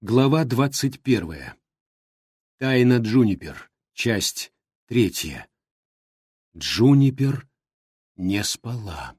Глава двадцать первая. Тайна Джунипер. Часть третья. Джунипер не спала.